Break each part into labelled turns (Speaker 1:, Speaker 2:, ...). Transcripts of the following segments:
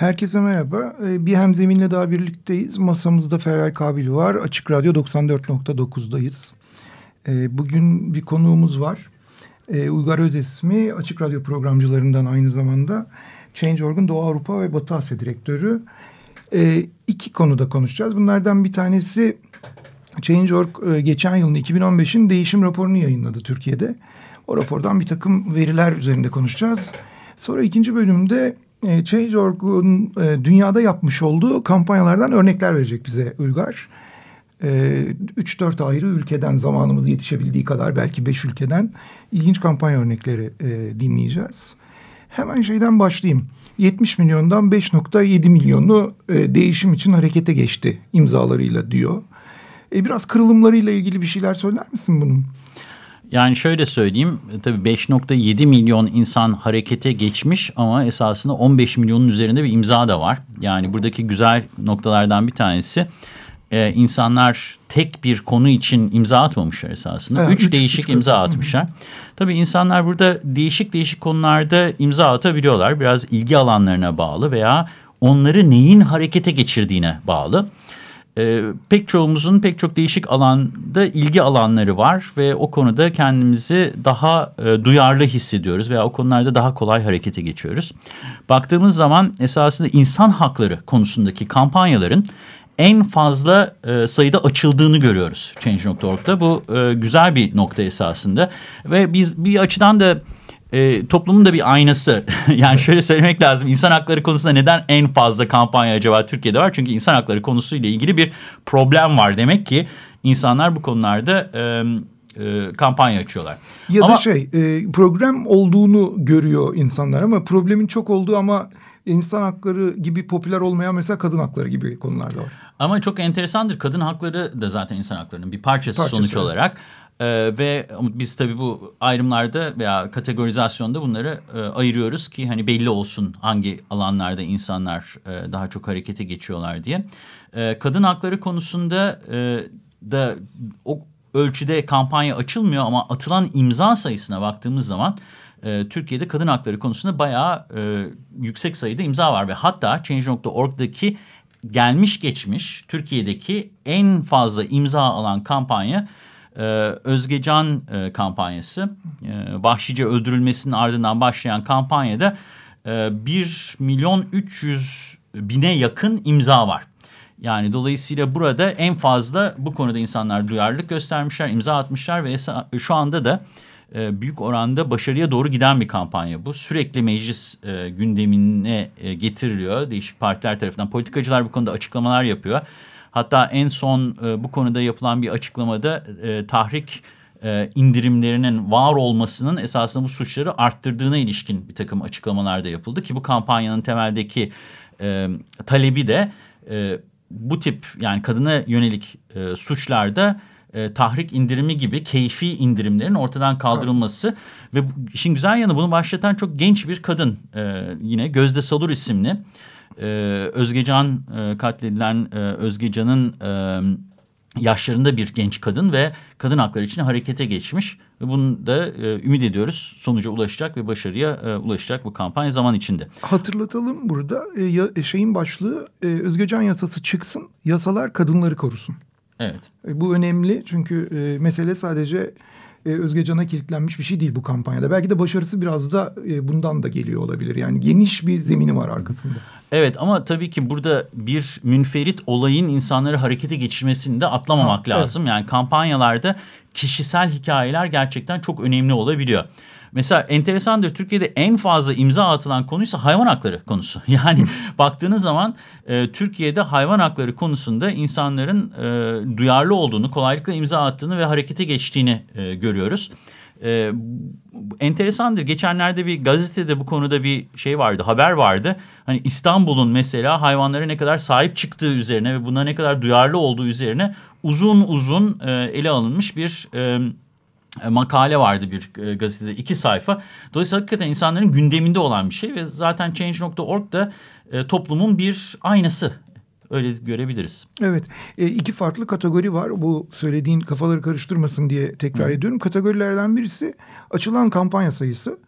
Speaker 1: Herkese merhaba. Ee, bir hemzeminle daha birlikteyiz. Masamızda Feray Kabil var. Açık Radyo 94.9'dayız. Ee, bugün bir konuğumuz var. Ee, Uygar Özesmi Açık Radyo programcılarından aynı zamanda Change.org'un Doğu Avrupa ve Batı Asya Direktörü. İki konuda konuşacağız. Bunlardan bir tanesi Change.org e, geçen yılın 2015'in değişim raporunu yayınladı Türkiye'de. O rapordan bir takım veriler üzerinde konuşacağız. Sonra ikinci bölümde e, Change.org'un e, dünyada yapmış olduğu kampanyalardan örnekler verecek bize Uygar. 3-4 e, ayrı ülkeden zamanımız yetişebildiği kadar belki 5 ülkeden ilginç kampanya örnekleri e, dinleyeceğiz. Hemen şeyden başlayayım. 70 milyondan 5.7 milyonu değişim için harekete geçti imzalarıyla diyor. Biraz kırılımlarıyla ilgili bir şeyler söyler misin bunun?
Speaker 2: Yani şöyle söyleyeyim tabii 5.7 milyon insan harekete geçmiş ama esasında 15 milyonun üzerinde bir imza da var. Yani buradaki güzel noktalardan bir tanesi e, insanlar tek bir konu için imza atmamışlar esasında. Evet, üç, üç değişik üç, imza atmışlar. Tabii insanlar burada değişik değişik konularda imza atabiliyorlar. Biraz ilgi alanlarına bağlı veya onları neyin harekete geçirdiğine bağlı e, pek çoğumuzun pek çok değişik alanda ilgi alanları var ve o konuda kendimizi daha e, duyarlı hissediyoruz veya o konularda daha kolay harekete geçiyoruz. Baktığımız zaman esasında insan hakları konusundaki kampanyaların en fazla e, sayıda açıldığını görüyoruz Change.org'da. Bu e, güzel bir nokta esasında ve biz bir açıdan da e, toplumun da bir aynası. yani şöyle söylemek lazım. İnsan hakları konusunda neden en fazla kampanya acaba Türkiye'de var? Çünkü insan hakları konusuyla ilgili bir problem var. Demek ki insanlar bu konularda e, e, kampanya açıyorlar.
Speaker 1: Ya ama, da şey e, problem olduğunu görüyor insanlar ama problemin çok olduğu ama insan hakları gibi popüler olmayan mesela kadın hakları gibi konularda var.
Speaker 2: Ama çok enteresandır. Kadın hakları da zaten insan haklarının bir parçası, parçası sonuç evet. olarak. Ee, ve biz tabii bu ayrımlarda veya kategorizasyonda bunları e, ayırıyoruz ki hani belli olsun hangi alanlarda insanlar e, daha çok harekete geçiyorlar diye. E, kadın hakları konusunda e, da o ölçüde kampanya açılmıyor ama atılan imza sayısına baktığımız zaman e, Türkiye'de kadın hakları konusunda bayağı e, yüksek sayıda imza var ve hatta Change.org'daki gelmiş geçmiş Türkiye'deki en fazla imza alan kampanya e, Özgecan e, kampanyası. E, vahşice öldürülmesinin ardından başlayan kampanyada e, 1 milyon 300 bine yakın imza var. Yani dolayısıyla burada en fazla bu konuda insanlar duyarlılık göstermişler, imza atmışlar ve şu anda da e, büyük oranda başarıya doğru giden bir kampanya bu. Sürekli meclis e, gündemine e, getiriliyor değişik partiler tarafından. Politikacılar bu konuda açıklamalar yapıyor. Hatta en son e, bu konuda yapılan bir açıklamada e, tahrik e, indirimlerinin var olmasının esasında bu suçları arttırdığına ilişkin bir takım açıklamalar da yapıldı. Ki bu kampanyanın temeldeki e, talebi de e, bu tip yani kadına yönelik e, suçlarda e, tahrik indirimi gibi keyfi indirimlerin ortadan kaldırılması evet. ve işin güzel yanı bunu başlatan çok genç bir kadın e, yine Gözde Salur isimli e, Özgecan e, katledilen e, Özgecan'ın e, yaşlarında bir genç kadın ve kadın hakları için harekete geçmiş. Ve bunu da e, ümit ediyoruz sonuca ulaşacak ve başarıya e, ulaşacak bu kampanya zaman içinde.
Speaker 1: Hatırlatalım burada e, ya, e, şeyin başlığı e, Özgecan yasası çıksın yasalar kadınları korusun.
Speaker 2: Evet.
Speaker 1: E, bu önemli çünkü e, mesele sadece e, Özgecan'a kilitlenmiş bir şey değil bu kampanyada. Belki de başarısı biraz da e, bundan da geliyor olabilir. Yani geniş bir zemini var arkasında.
Speaker 2: Evet ama tabii ki burada bir münferit olayın insanları harekete geçirmesini de atlamamak ha, lazım. Evet. Yani kampanyalarda kişisel hikayeler gerçekten çok önemli olabiliyor. Mesela enteresandır Türkiye'de en fazla imza atılan konuysa hayvan hakları konusu. Yani baktığınız zaman e, Türkiye'de hayvan hakları konusunda insanların e, duyarlı olduğunu, kolaylıkla imza attığını ve harekete geçtiğini e, görüyoruz. E, enteresandır. Geçenlerde bir gazetede bu konuda bir şey vardı, haber vardı. Hani İstanbul'un mesela hayvanlara ne kadar sahip çıktığı üzerine ve buna ne kadar duyarlı olduğu üzerine uzun uzun e, ele alınmış bir... E, makale vardı bir e, gazetede iki sayfa. Dolayısıyla hakikaten insanların gündeminde olan bir şey ve zaten Change.org da e, toplumun bir aynası. Öyle görebiliriz.
Speaker 1: Evet. E, iki farklı kategori var. Bu söylediğin kafaları karıştırmasın diye tekrar Hı. ediyorum. Kategorilerden birisi açılan kampanya sayısı.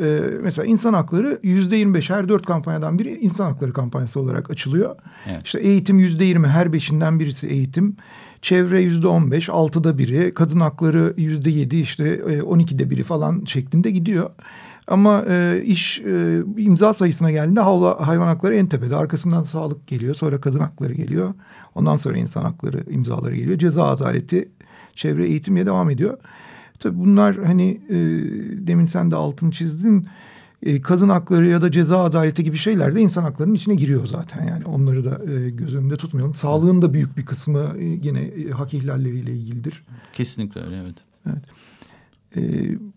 Speaker 1: Ee, mesela insan hakları yüzde yirmi beş her dört kampanyadan biri insan hakları kampanyası olarak açılıyor. Evet. İşte eğitim yüzde yirmi her beşinden birisi eğitim. Çevre yüzde on beş, altıda biri, kadın hakları yüzde yedi, işte e, on ikide biri falan şeklinde gidiyor. Ama e, iş e, imza sayısına geldiğinde havla, hayvan hakları en tepede. Arkasından sağlık geliyor, sonra kadın hakları geliyor. Ondan sonra insan hakları imzaları geliyor. Ceza adaleti, çevre eğitimle devam ediyor. Tabii bunlar hani e, demin sen de altını çizdin e, kadın hakları ya da ceza adaleti gibi şeyler de insan haklarının içine giriyor zaten. Yani onları da e, göz önünde tutmayalım. Sağlığın da büyük bir kısmı e, yine e, hak ihlalleriyle ilgilidir.
Speaker 2: Kesinlikle öyle evet.
Speaker 1: Evet. E,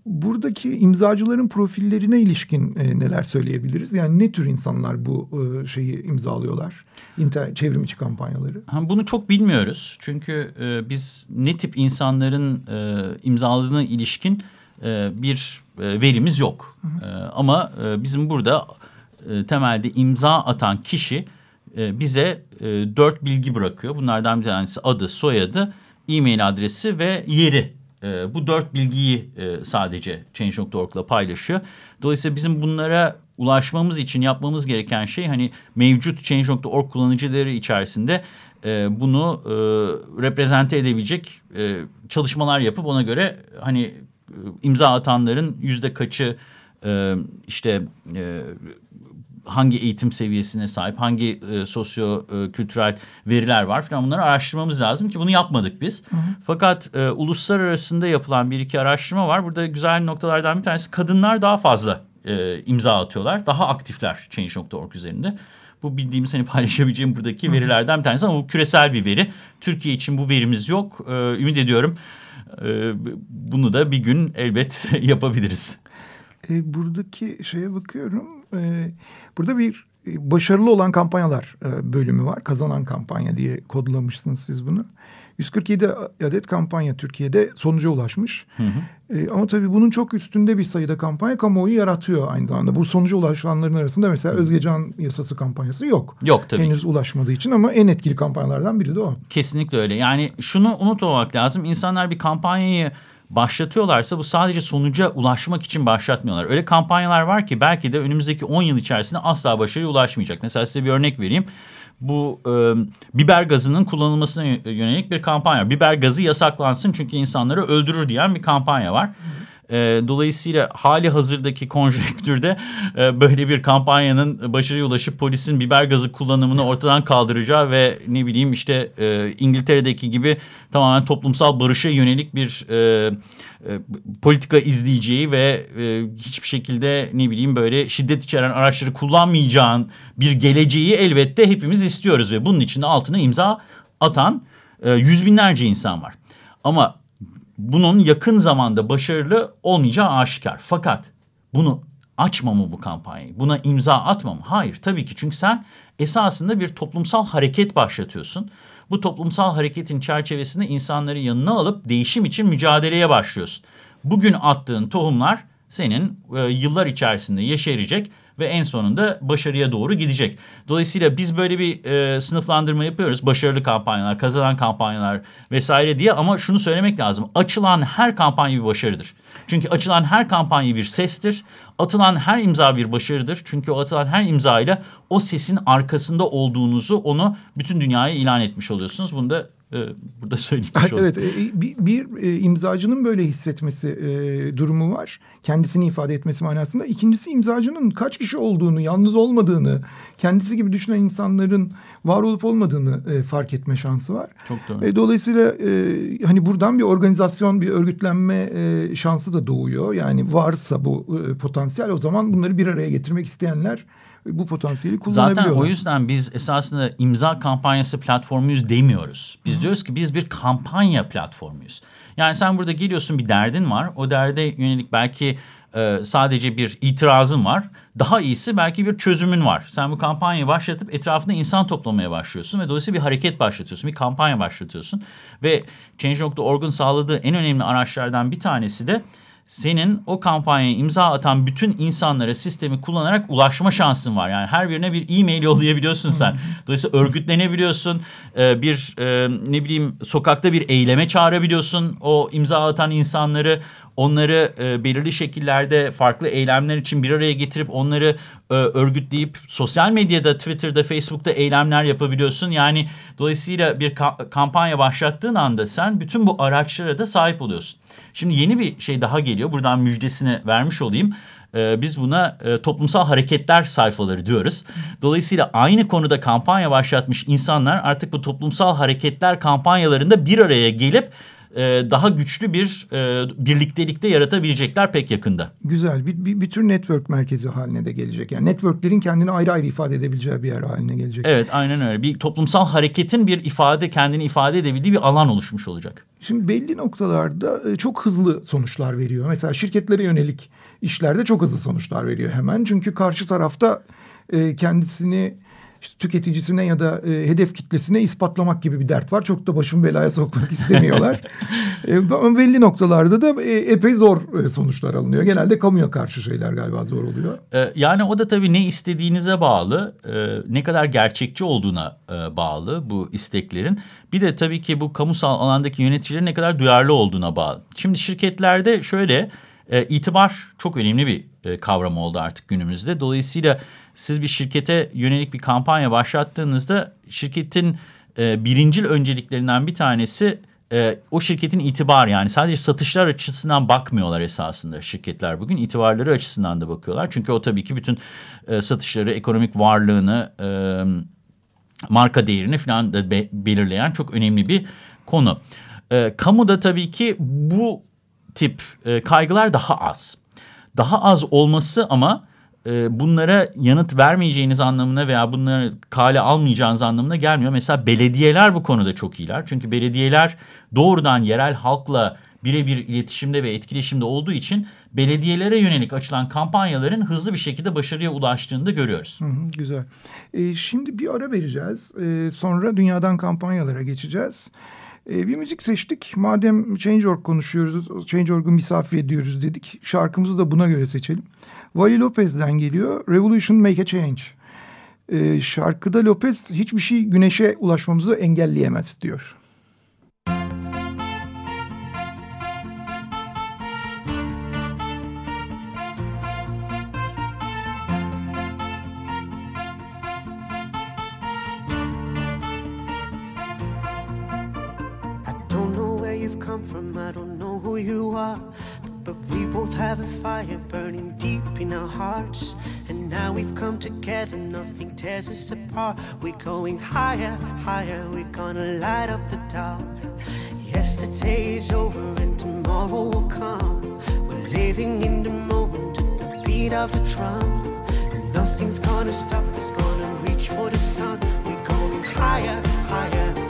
Speaker 1: buradaki imzacıların profillerine ilişkin e, neler söyleyebiliriz? Yani ne tür insanlar bu e, şeyi imzalıyorlar? İnter, çevrim içi kampanyaları.
Speaker 2: Ha, bunu çok bilmiyoruz. Çünkü e, biz ne tip insanların e, imzaladığına ilişkin e, bir e, verimiz yok. Hı hı. E, ama e, bizim burada e, temelde imza atan kişi e, bize e, dört bilgi bırakıyor. Bunlardan bir tanesi adı, soyadı, e-mail adresi ve yeri. E, bu dört bilgiyi e, sadece Change.org'la paylaşıyor. Dolayısıyla bizim bunlara ulaşmamız için yapmamız gereken şey hani mevcut Change.org kullanıcıları içerisinde e, bunu e, reprezente edebilecek e, çalışmalar yapıp ona göre hani imza atanların yüzde kaçı e, işte e, hangi eğitim seviyesine sahip, hangi e, sosyo e, veriler var falan bunları araştırmamız lazım ki bunu yapmadık biz. Hı hı. Fakat e, uluslararasında yapılan bir iki araştırma var. Burada güzel noktalardan bir tanesi kadınlar daha fazla e, imza atıyorlar. Daha aktifler Change.org üzerinde. Bu bildiğimiz hani paylaşabileceğim buradaki verilerden bir tanesi ama bu küresel bir veri. Türkiye için bu verimiz yok. E, ümit ediyorum ee, bunu da bir gün elbet yapabiliriz.
Speaker 1: E, buradaki şeye bakıyorum. E, burada bir başarılı olan kampanyalar e, bölümü var. Kazanan kampanya diye kodlamışsınız siz bunu. 147 adet kampanya Türkiye'de sonuca ulaşmış. Hı hı. E, ama tabii bunun çok üstünde bir sayıda kampanya kamuoyu yaratıyor aynı zamanda. Bu sonuca ulaşanların arasında mesela Özgecan Yasası kampanyası yok.
Speaker 2: Yok tabii
Speaker 1: Henüz
Speaker 2: ki.
Speaker 1: ulaşmadığı için ama en etkili kampanyalardan biri de o.
Speaker 2: Kesinlikle öyle. Yani şunu unutmamak lazım. İnsanlar bir kampanyayı başlatıyorlarsa bu sadece sonuca ulaşmak için başlatmıyorlar. Öyle kampanyalar var ki belki de önümüzdeki 10 yıl içerisinde asla başarıya ulaşmayacak. Mesela size bir örnek vereyim bu e, biber gazının kullanılmasına yönelik bir kampanya. Biber gazı yasaklansın çünkü insanları öldürür diyen bir kampanya var. E, dolayısıyla hali hazırdaki konjonktürde e, böyle bir kampanyanın başarıya ulaşıp polisin biber gazı kullanımını ortadan kaldıracağı ve ne bileyim işte e, İngiltere'deki gibi tamamen toplumsal barışa yönelik bir e, e, politika izleyeceği ve e, hiçbir şekilde ne bileyim böyle şiddet içeren araçları kullanmayacağın bir geleceği elbette hepimiz istiyoruz ve bunun için de altına imza atan e, yüz binlerce insan var. Ama bunun yakın zamanda başarılı olmayacağı aşikar. Fakat bunu açma mı bu kampanyayı? Buna imza atma mı? Hayır tabii ki çünkü sen esasında bir toplumsal hareket başlatıyorsun. Bu toplumsal hareketin çerçevesinde insanları yanına alıp değişim için mücadeleye başlıyorsun. Bugün attığın tohumlar senin e, yıllar içerisinde yeşerecek ve en sonunda başarıya doğru gidecek. Dolayısıyla biz böyle bir e, sınıflandırma yapıyoruz. Başarılı kampanyalar, kazanan kampanyalar vesaire diye ama şunu söylemek lazım. Açılan her kampanya bir başarıdır. Çünkü açılan her kampanya bir sestir. Atılan her imza bir başarıdır. Çünkü o atılan her imza ile o sesin arkasında olduğunuzu onu bütün dünyaya ilan etmiş oluyorsunuz. Bunu da burada söylemiş
Speaker 1: oldum. Evet e, bir, bir e, imzacının böyle hissetmesi e, durumu var. Kendisini ifade etmesi manasında. İkincisi imzacının kaç kişi olduğunu, yalnız olmadığını, kendisi gibi düşünen insanların var olup olmadığını e, fark etme şansı var.
Speaker 2: Çok doğru.
Speaker 1: E, dolayısıyla hani buradan bir organizasyon, bir örgütlenme şansı da doğuyor. Yani varsa bu potansiyel o zaman bunları bir araya getirmek isteyenler bu potansiyeli kullanabiliyorlar.
Speaker 2: Zaten o yüzden biz esasında imza kampanyası platformuyuz demiyoruz. Biz Hı. diyoruz ki biz bir kampanya platformuyuz. Yani sen burada geliyorsun bir derdin var. O derde yönelik belki e, sadece bir itirazın var. Daha iyisi belki bir çözümün var. Sen bu kampanyayı başlatıp etrafında insan toplamaya başlıyorsun ve dolayısıyla bir hareket başlatıyorsun, bir kampanya başlatıyorsun. Ve Change.org'un sağladığı en önemli araçlardan bir tanesi de senin o kampanyaya imza atan bütün insanlara sistemi kullanarak ulaşma şansın var. Yani her birine bir e-mail yollayabiliyorsun sen. Dolayısıyla örgütlenebiliyorsun. Ee, bir e, ne bileyim sokakta bir eyleme çağırabiliyorsun. O imza atan insanları onları e, belirli şekillerde farklı eylemler için bir araya getirip onları e, örgütleyip sosyal medyada, Twitter'da, Facebook'ta eylemler yapabiliyorsun. Yani dolayısıyla bir ka kampanya başlattığın anda sen bütün bu araçlara da sahip oluyorsun. Şimdi yeni bir şey daha geliyor. Buradan müjdesini vermiş olayım. Ee, biz buna e, toplumsal hareketler sayfaları diyoruz. Dolayısıyla aynı konuda kampanya başlatmış insanlar artık bu toplumsal hareketler kampanyalarında bir araya gelip e, daha güçlü bir e, birliktelikte yaratabilecekler pek yakında.
Speaker 1: Güzel. Bir, bir, bir tür network merkezi haline de gelecek. Yani networklerin kendini ayrı ayrı ifade edebileceği bir yer haline gelecek.
Speaker 2: Evet aynen öyle. Bir toplumsal hareketin bir ifade kendini ifade edebildiği bir alan oluşmuş olacak.
Speaker 1: Şimdi belli noktalarda e, çok hızlı sonuçlar veriyor. Mesela şirketlere yönelik işlerde çok hızlı sonuçlar veriyor hemen. Çünkü karşı tarafta e, kendisini işte tüketicisine ya da e, hedef kitlesine ispatlamak gibi bir dert var. Çok da başımı belaya sokmak istemiyorlar. e, belli noktalarda da e, epey zor e, sonuçlar alınıyor. Genelde kamuya karşı şeyler galiba zor oluyor.
Speaker 2: E, yani o da tabii ne istediğinize bağlı, e, ne kadar gerçekçi olduğuna e, bağlı bu isteklerin. Bir de tabii ki bu kamusal alandaki yöneticilerin ne kadar duyarlı olduğuna bağlı. Şimdi şirketlerde şöyle e, itibar çok önemli bir e, kavram oldu artık günümüzde. Dolayısıyla siz bir şirkete yönelik bir kampanya başlattığınızda şirketin e, birincil önceliklerinden bir tanesi e, o şirketin itibar yani sadece satışlar açısından bakmıyorlar esasında şirketler bugün itibarları açısından da bakıyorlar. Çünkü o tabii ki bütün e, satışları, ekonomik varlığını, e, marka değerini falan da be, belirleyen çok önemli bir konu. E, kamuda tabii ki bu tip e, kaygılar daha az. Daha az olması ama e, bunlara yanıt vermeyeceğiniz anlamına veya bunları kale almayacağınız anlamına gelmiyor. Mesela belediyeler bu konuda çok iyiler. Çünkü belediyeler doğrudan yerel halkla birebir iletişimde ve etkileşimde olduğu için belediyelere yönelik açılan kampanyaların hızlı bir şekilde başarıya ulaştığını da görüyoruz.
Speaker 1: Hı hı, güzel. E, şimdi bir ara vereceğiz. E, sonra dünyadan kampanyalara geçeceğiz. E, bir müzik seçtik. Madem Change.org konuşuyoruz, Change.org'u misafir ediyoruz dedik. Şarkımızı da buna göre seçelim. Wally Lopez'den geliyor. Revolution Make a Change. E, şarkıda Lopez hiçbir şey güneşe ulaşmamızı engelleyemez diyor.
Speaker 3: Tears us apart. We're going higher, higher, we're gonna light up the dark. Yesterday is over and tomorrow will come. We're living in the moment at the beat of the drum. And nothing's gonna stop us, gonna reach for the sun. We're going higher, higher,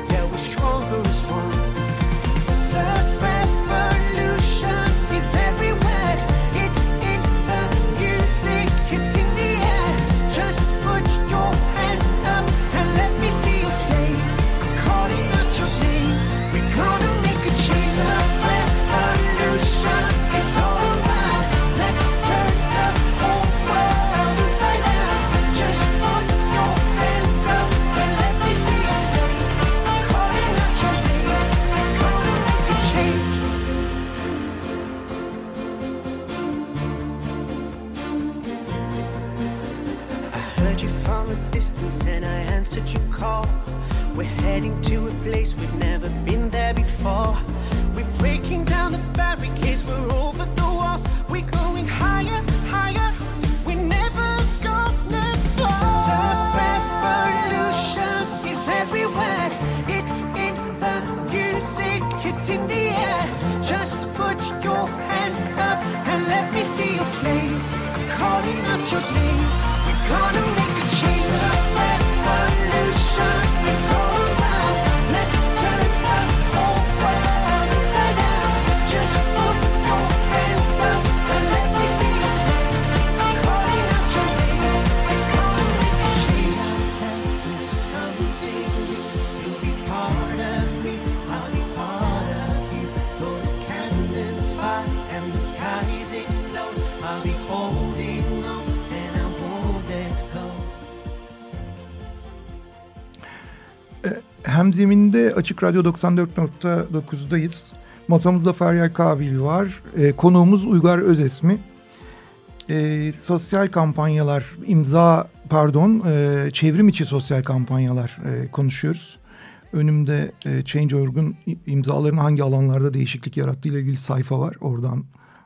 Speaker 1: Hemzeminde Açık Radyo 94.9'dayız. Masamızda Feryal Kabil var. E, konuğumuz Uygar Özesmi. E, sosyal kampanyalar, imza pardon, e, çevrim içi sosyal kampanyalar e, konuşuyoruz. Önümde e, Change.org'un imzaların hangi alanlarda değişiklik yarattığı ilgili sayfa var. Oradan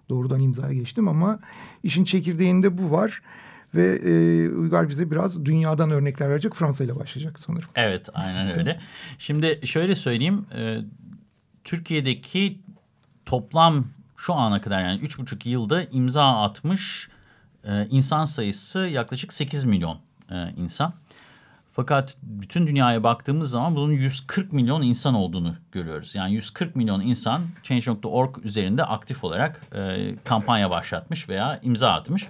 Speaker 1: doğrudan imzaya geçtim ama işin çekirdeğinde bu var. Ve e, Uygar bize biraz dünyadan örnekler verecek. Fransa ile başlayacak sanırım.
Speaker 2: Evet aynen öyle. Şimdi şöyle söyleyeyim. E, Türkiye'deki toplam şu ana kadar yani üç buçuk yılda imza atmış e, insan sayısı yaklaşık 8 milyon e, insan. Fakat bütün dünyaya baktığımız zaman bunun 140 milyon insan olduğunu görüyoruz. Yani 140 milyon insan Change.org üzerinde aktif olarak e, kampanya başlatmış veya imza atmış.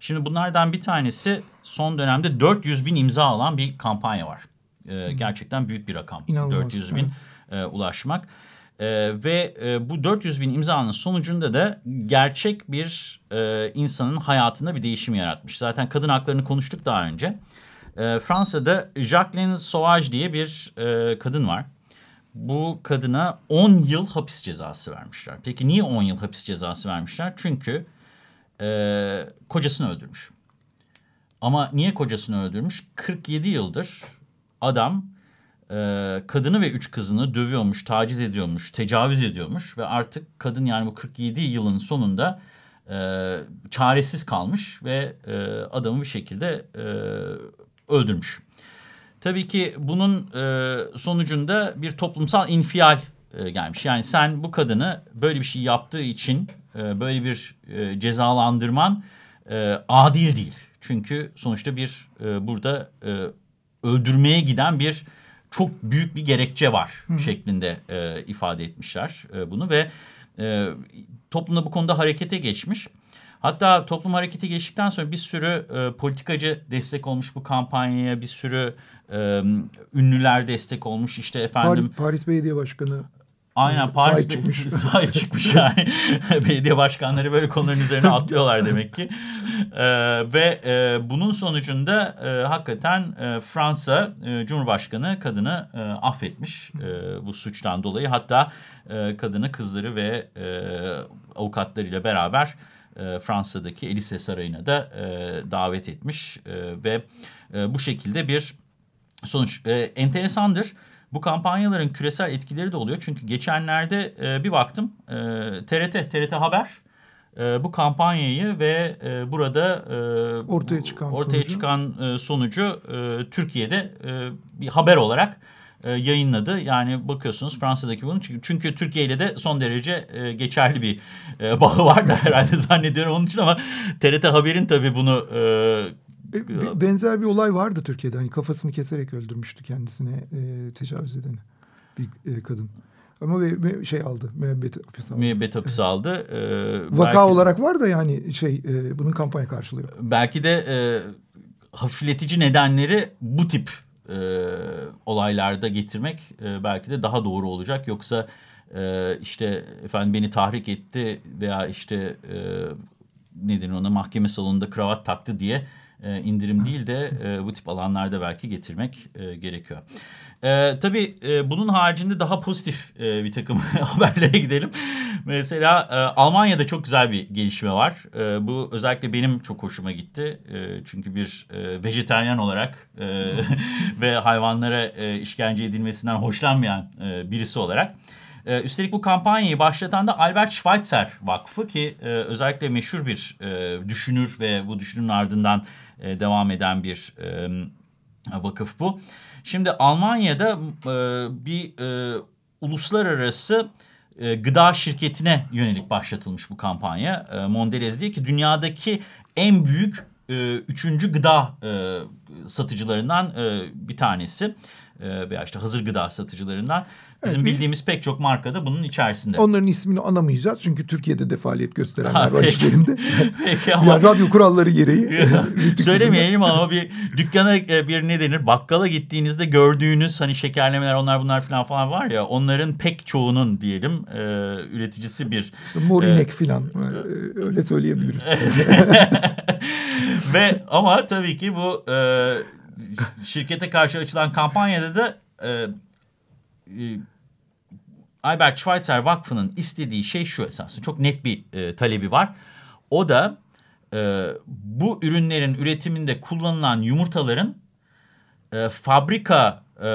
Speaker 2: Şimdi bunlardan bir tanesi son dönemde 400 bin imza alan bir kampanya var. E, gerçekten büyük bir rakam.
Speaker 1: İnanılmaz,
Speaker 2: 400 bin e, ulaşmak. E, ve e, bu 400 bin imzanın sonucunda da gerçek bir e, insanın hayatında bir değişim yaratmış. Zaten kadın haklarını konuştuk daha önce. E, Fransa'da Jacqueline Sauvage diye bir e, kadın var. Bu kadına 10 yıl hapis cezası vermişler. Peki niye 10 yıl hapis cezası vermişler? Çünkü e, kocasını öldürmüş. Ama niye kocasını öldürmüş? 47 yıldır adam e, kadını ve üç kızını dövüyormuş, taciz ediyormuş, tecavüz ediyormuş. Ve artık kadın yani bu 47 yılın sonunda e, çaresiz kalmış ve e, adamı bir şekilde e, öldürmüş. Tabii ki bunun e, sonucunda bir toplumsal infial e, gelmiş. Yani sen bu kadını böyle bir şey yaptığı için e, böyle bir e, cezalandırman e, adil değil. Çünkü sonuçta bir e, burada e, öldürmeye giden bir çok büyük bir gerekçe var Hı. şeklinde e, ifade etmişler e, bunu ve e, toplumda bu konuda harekete geçmiş. Hatta toplum harekete geçtikten sonra bir sürü e, politikacı destek olmuş bu kampanyaya, bir sürü e, ünlüler destek olmuş. İşte efendim
Speaker 1: Paris, Paris Belediye Başkanı
Speaker 2: Aynen Paris sahip çıkmış. sahip çıkmış yani. Belediye başkanları böyle konuların üzerine atlıyorlar demek ki. Ee, ve e, bunun sonucunda e, hakikaten e, Fransa e, Cumhurbaşkanı kadını e, affetmiş e, bu suçtan dolayı. Hatta e, kadını kızları ve e, avukatlarıyla beraber e, Fransa'daki Elise Sarayı'na da e, davet etmiş. E, ve e, bu şekilde bir sonuç e, enteresandır. Bu kampanyaların küresel etkileri de oluyor. Çünkü geçenlerde e, bir baktım e, TRT, TRT Haber e, bu kampanyayı ve e, burada e,
Speaker 1: ortaya çıkan
Speaker 2: ortaya
Speaker 1: sonucu,
Speaker 2: çıkan e, sonucu e, Türkiye'de e, bir haber olarak e, yayınladı. Yani bakıyorsunuz Fransa'daki bunun çünkü, çünkü Türkiye ile de son derece e, geçerli bir e, bağı var da herhalde zannediyorum onun için ama TRT Haber'in tabii bunu e,
Speaker 1: Benzer bir olay vardı Türkiye'de. Hani kafasını keserek öldürmüştü kendisine e, tecavüz edeni bir e, kadın. Ama ve, ve şey aldı. Müebbet hapis aldı.
Speaker 2: Müebbet hapis aldı.
Speaker 1: Ee, Vaka belki, olarak var da yani şey e, bunun kampanya karşılıyor.
Speaker 2: Belki de e, hafifletici nedenleri bu tip e, olaylarda getirmek e, belki de daha doğru olacak. Yoksa e, işte efendim beni tahrik etti veya işte e, nedir ona mahkeme salonunda kravat taktı diye e, indirim değil de e, bu tip alanlarda belki getirmek e, gerekiyor. E, tabii e, bunun haricinde daha pozitif e, bir takım haberlere gidelim. Mesela e, Almanya'da çok güzel bir gelişme var. E, bu özellikle benim çok hoşuma gitti. E, çünkü bir e, vejeteryan olarak e, ve hayvanlara e, işkence edilmesinden hoşlanmayan e, birisi olarak... E, üstelik bu kampanyayı başlatan da Albert Schweitzer Vakfı ki e, özellikle meşhur bir e, düşünür ve bu düşünürün ardından e, devam eden bir e, vakıf bu. Şimdi Almanya'da e, bir e, uluslararası e, gıda şirketine yönelik başlatılmış bu kampanya. E, Mondelez diye ki dünyadaki en büyük e, üçüncü gıda e, satıcılarından e, bir tanesi. E, veya işte hazır gıda satıcılarından. Bizim evet, bildiğimiz pek çok marka da bunun içerisinde.
Speaker 1: Onların ismini anamayacağız çünkü Türkiye'de de faaliyet gösterenler ha, var işlerinde. peki ama. Yani radyo kuralları gereği.
Speaker 2: Söylemeyelim ama bir dükkana e, bir ne denir bakkala gittiğinizde gördüğünüz hani şekerlemeler onlar bunlar falan falan var ya onların pek çoğunun diyelim e, üreticisi bir.
Speaker 1: İşte Morinek e, falan e, öyle söyleyebiliriz.
Speaker 2: Ve ama tabii ki bu e, şirkete karşı açılan kampanyada da e, e, Albert Schweitzer Vakfı'nın istediği şey şu esasında. Çok net bir e, talebi var. O da e, bu ürünlerin üretiminde kullanılan yumurtaların e, fabrika e,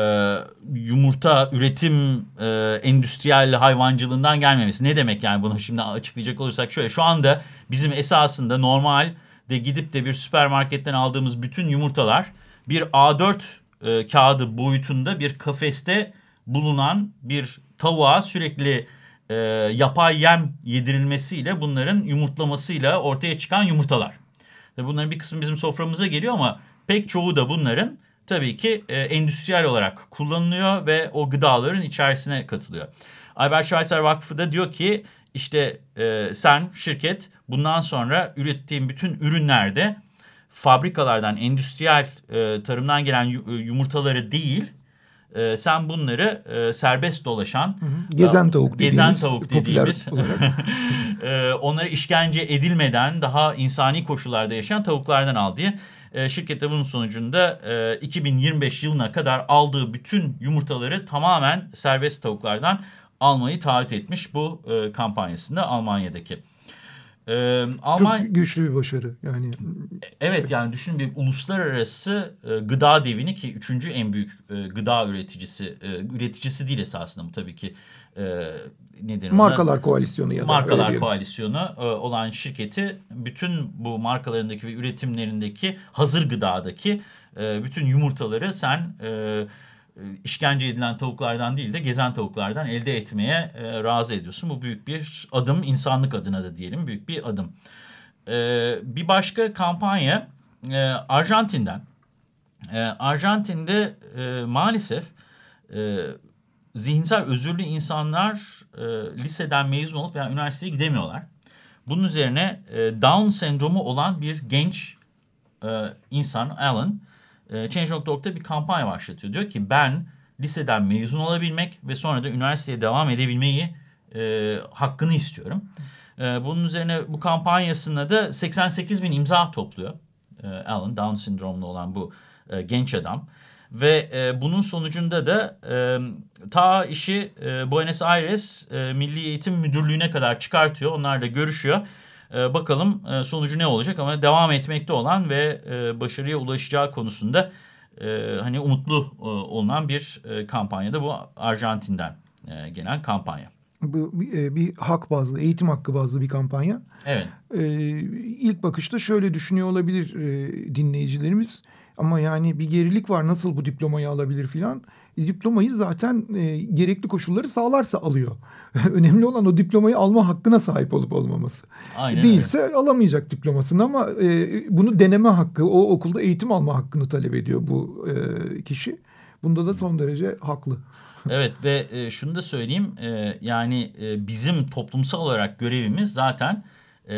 Speaker 2: yumurta üretim e, endüstriyel hayvancılığından gelmemesi. Ne demek yani bunu şimdi açıklayacak olursak şöyle. Şu anda bizim esasında normal de gidip de bir süpermarketten aldığımız bütün yumurtalar bir A4 e, kağıdı boyutunda bir kafeste bulunan bir tavuğa sürekli e, yapay yem yedirilmesiyle bunların yumurtlamasıyla ortaya çıkan yumurtalar. Tabii bunların bir kısmı bizim soframıza geliyor ama pek çoğu da bunların tabii ki e, endüstriyel olarak kullanılıyor ve o gıdaların içerisine katılıyor. Albert Schweitzer Vakfı da diyor ki işte e, sen şirket bundan sonra ürettiğin bütün ürünlerde fabrikalardan, endüstriyel e, tarımdan gelen yumurtaları değil e, sen bunları e, serbest dolaşan hı
Speaker 1: hı. gezen tavuk
Speaker 2: gezen tavuk dediğimiz e, onlara işkence edilmeden daha insani koşullarda yaşayan tavuklardan al diye e, şirkette bunun sonucunda e, 2025 yılına kadar aldığı bütün yumurtaları tamamen serbest tavuklardan almayı taahhüt etmiş bu e, kampanyasında Almanya'daki.
Speaker 1: Ee, Alman... Çok güçlü bir başarı yani.
Speaker 2: Evet yani düşün bir uluslararası e, gıda devini ki üçüncü en büyük e, gıda üreticisi e, üreticisi değil esasında bu tabii ki e, nedir
Speaker 1: Markalar ona? koalisyonu ya da
Speaker 2: Markalar koalisyonu e, olan şirketi bütün bu markalarındaki ve üretimlerindeki hazır gıdadaki e, bütün yumurtaları sen e, işkence edilen tavuklardan değil de gezen tavuklardan elde etmeye e, razı ediyorsun. Bu büyük bir adım insanlık adına da diyelim büyük bir adım. E, bir başka kampanya e, Arjantin'den. E, Arjantin'de e, maalesef e, zihinsel özürlü insanlar e, liseden mezun olup veya üniversiteye gidemiyorlar. Bunun üzerine e, Down sendromu olan bir genç e, insan Alan e, Change.org'da bir kampanya başlatıyor. Diyor ki ben liseden mezun olabilmek ve sonra da üniversiteye devam edebilmeyi e, hakkını istiyorum. E, bunun üzerine bu kampanyasında da 88 bin imza topluyor. E, Alan Down sendromlu olan bu e, genç adam. Ve e, bunun sonucunda da e, ta işi e, Buenos Aires e, Milli Eğitim Müdürlüğü'ne kadar çıkartıyor. Onlarla görüşüyor. E, bakalım e, sonucu ne olacak ama devam etmekte olan ve e, başarıya ulaşacağı konusunda e, hani umutlu e, olunan bir e, kampanyada bu Arjantin'den e, gelen kampanya.
Speaker 1: Bu bir, bir hak bazlı, eğitim hakkı bazlı bir kampanya.
Speaker 2: Evet.
Speaker 1: E, ilk bakışta şöyle düşünüyor olabilir e, dinleyicilerimiz. Ama yani bir gerilik var nasıl bu diplomayı alabilir filan. E, diplomayı zaten e, gerekli koşulları sağlarsa alıyor. Önemli olan o diplomayı alma hakkına sahip olup olmaması. Aynen Değilse öyle. alamayacak diplomasını ama e, bunu deneme hakkı, o okulda eğitim alma hakkını talep ediyor bu e, kişi. Bunda da son derece haklı.
Speaker 2: Evet ve e, şunu da söyleyeyim e, yani e, bizim toplumsal olarak görevimiz zaten e,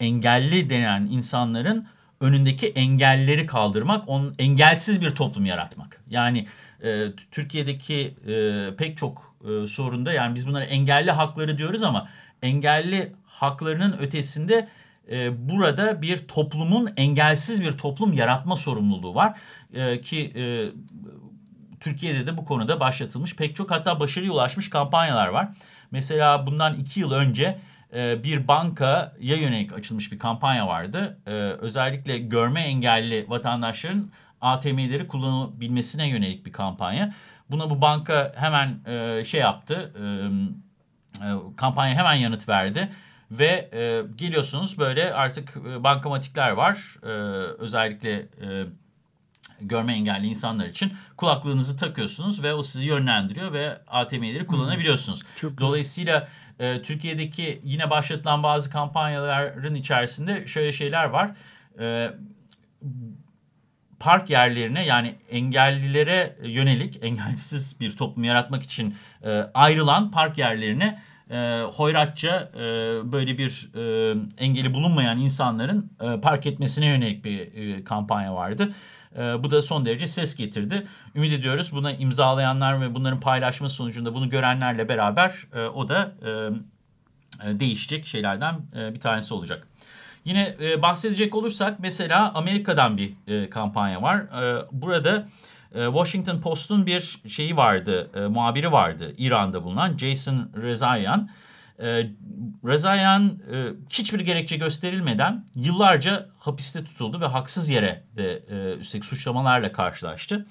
Speaker 2: engelli denen insanların önündeki engelleri kaldırmak, on, engelsiz bir toplum yaratmak. Yani e, Türkiye'deki e, pek çok e, sorunda yani biz bunlara engelli hakları diyoruz ama engelli haklarının ötesinde e, burada bir toplumun engelsiz bir toplum yaratma sorumluluğu var. E, ki e, Türkiye'de de bu konuda başlatılmış pek çok hatta başarıya ulaşmış kampanyalar var. Mesela bundan iki yıl önce e, bir bankaya yönelik açılmış bir kampanya vardı. E, özellikle görme engelli vatandaşların ATM'leri kullanabilmesine yönelik bir kampanya. Buna bu banka hemen e, şey yaptı, kampanya hemen yanıt verdi. Ve geliyorsunuz böyle artık bankamatikler var. Özellikle görme engelli insanlar için kulaklığınızı takıyorsunuz ve o sizi yönlendiriyor ve ATM'leri kullanabiliyorsunuz. Çok Dolayısıyla e, Türkiye'deki yine başlatılan bazı kampanyaların içerisinde şöyle şeyler var. E, park yerlerine yani engellilere yönelik engellisiz bir toplum yaratmak için e, ayrılan park yerlerine e, hoyratça e, böyle bir e, engeli bulunmayan insanların e, park etmesine yönelik bir e, kampanya vardı. E, bu da son derece ses getirdi. Ümit ediyoruz buna imzalayanlar ve bunların paylaşması sonucunda bunu görenlerle beraber e, o da e, e değişecek şeylerden e, bir tanesi olacak. Yine e, bahsedecek olursak mesela Amerika'dan bir e, kampanya var. E, burada Washington Post'un bir şeyi vardı, e, muhabiri vardı İran'da bulunan Jason Rezaian. E, Rezaian e, hiçbir gerekçe gösterilmeden yıllarca hapiste tutuldu ve haksız yere de e, üstelik suçlamalarla karşılaştı.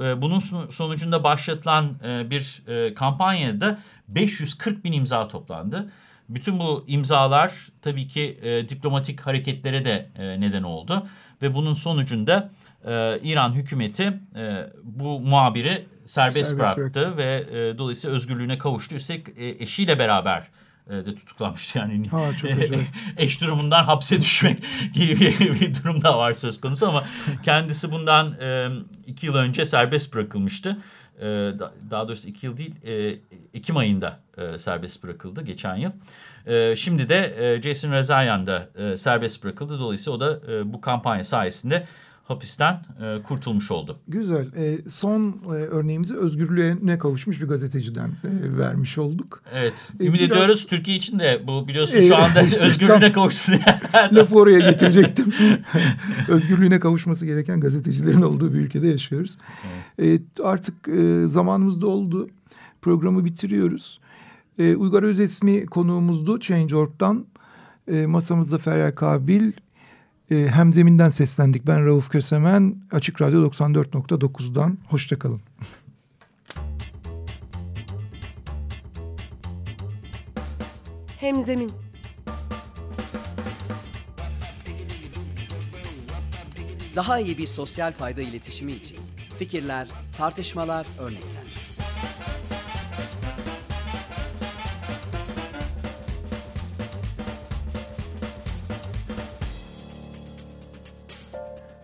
Speaker 2: E, bunun sonucunda başlatılan e, bir e, kampanyada 540 bin imza toplandı. Bütün bu imzalar tabii ki e, diplomatik hareketlere de e, neden oldu. Ve bunun sonucunda e, İran hükümeti e, bu muhabiri serbest, serbest bıraktı, bıraktı. ve e, dolayısıyla özgürlüğüne kavuştu. Üstelik e, eşiyle beraber e, de tutuklanmıştı. Yani ha, çok eş durumundan hapse düşmek gibi bir, bir durum da var söz konusu ama kendisi bundan e, iki yıl önce serbest bırakılmıştı. E, daha doğrusu iki yıl değil, e, Ekim ayında e, serbest bırakıldı geçen yıl. E, şimdi de e, Jason Rezaian da e, serbest bırakıldı. Dolayısıyla o da e, bu kampanya sayesinde hapisten e, kurtulmuş oldu.
Speaker 1: Güzel. E, son e, örneğimizi özgürlüğüne kavuşmuş bir gazeteciden e, vermiş olduk.
Speaker 2: Evet. E, Ümit Biraz... ediyoruz Türkiye için de bu biliyorsun şu anda işte özgürlüğüne kavuştu.
Speaker 1: Lafı oraya getirecektim. özgürlüğüne kavuşması gereken gazetecilerin olduğu bir ülkede yaşıyoruz. Evet. E, artık e, zamanımız da oldu. Programı bitiriyoruz. E, Uygar Özesmi konuğumuzdu Change.org'dan. E, masamızda Feryal Kabil, e, hem zeminden seslendik. Ben Rauf Kösemen. Açık Radyo 94.9'dan. Hoşçakalın.
Speaker 4: Hemzemin.
Speaker 5: Daha iyi bir sosyal fayda iletişimi için fikirler, tartışmalar, örnekler.